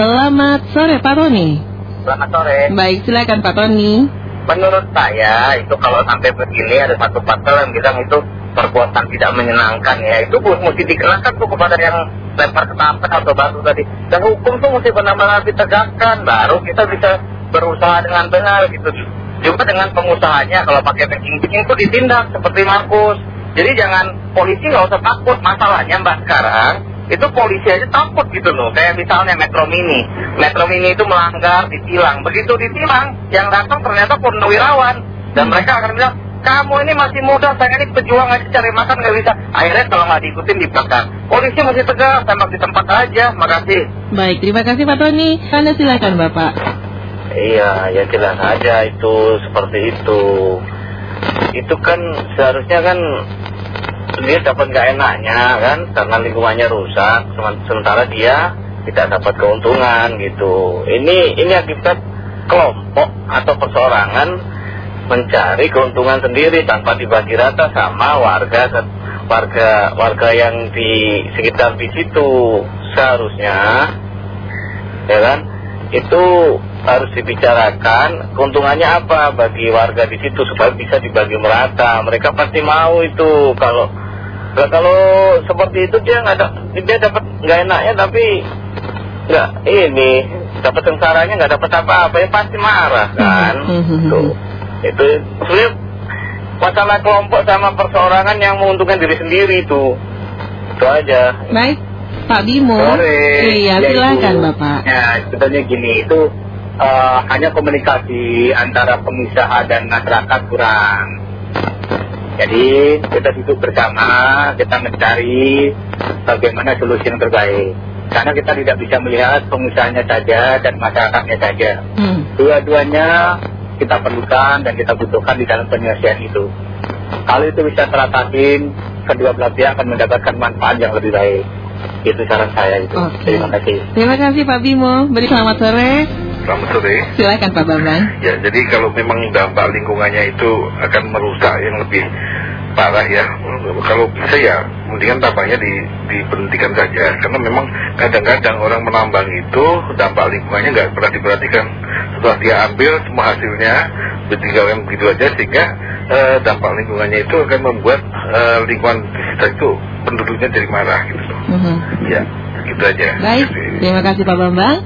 Selamat sore Pak Tony. Selamat sore. Baik, silakan Pak Tony. Menurut saya itu kalau sampai begini ada satu pasal yang bilang itu perbuatan tidak menyenangkan ya itu mesti dikenakan tuh kepada yang lempar ketapet atau batu tadi dan hukum tuh mesti benar-benar ditegakkan baru kita bisa berusaha dengan benar gitu juga dengan pengusahanya kalau pakai packing-packing itu ditindak seperti Markus jadi jangan polisi nggak usah takut masalahnya mbak sekarang itu polisi aja takut gitu loh kayak misalnya Metro Mini Metro Mini itu melanggar ditilang begitu ditilang yang datang ternyata purnawirawan dan mereka akan bilang kamu ini masih muda, saya ini pejuang aja cari makan nggak bisa. Akhirnya kalau nggak diikutin dibakar. Polisi masih tegas, sama di tempat aja. Makasih. Baik, terima kasih Pak Tony. Anda silakan Bapak. Iya, ya jelas aja itu seperti itu. Itu kan seharusnya kan dia dapat nggak enaknya kan, karena lingkungannya rusak. Sementara dia tidak dapat keuntungan gitu. Ini ini akibat kelompok atau perseorangan mencari keuntungan sendiri tanpa dibagi rata sama warga warga warga yang di sekitar di situ seharusnya ya kan itu harus dibicarakan keuntungannya apa bagi warga di situ supaya bisa dibagi merata mereka pasti mau itu kalau kalau seperti itu dia nggak dia dapat nggak enaknya tapi nggak ini dapat sengsaranya nggak dapat apa-apa ya pasti marah kan? Tuh. Itu sebenarnya masalah kelompok sama perseorangan yang menguntungkan diri sendiri itu itu aja. Baik Pak Bimo. Sore. iya ya, silakan itu, Bapak. Ya sebetulnya gini itu uh, hanya komunikasi antara pengusaha dan masyarakat kurang jadi kita duduk bersama kita mencari bagaimana solusi yang terbaik karena kita tidak bisa melihat pengusahanya saja dan masyarakatnya saja hmm. dua-duanya kita perlukan dan kita butuhkan di dalam penyelesaian itu. Kalau itu bisa teratasin, kedua belah pihak akan mendapatkan manfaat yang lebih baik. Itu saran saya itu. Okay. Terima kasih. Terima kasih Pak Bimo. Beri selamat sore. Selamat sore. Silakan Pak Bambang. Ya, jadi kalau memang dampak lingkungannya itu akan merusak yang lebih parah ya. Kalau bisa ya, mendingan tambangnya di, diberhentikan saja. Karena memang kadang-kadang orang menambang itu dampak lingkungannya nggak pernah diperhatikan. Setelah dia ambil semua hasilnya, ditinggalkan begitu aja sehingga eh, dampak lingkungannya itu akan membuat eh, lingkungan sekitar itu penduduknya jadi marah gitu. Mm -hmm. Ya, gitu aja. Baik, terima kasih Pak Bambang.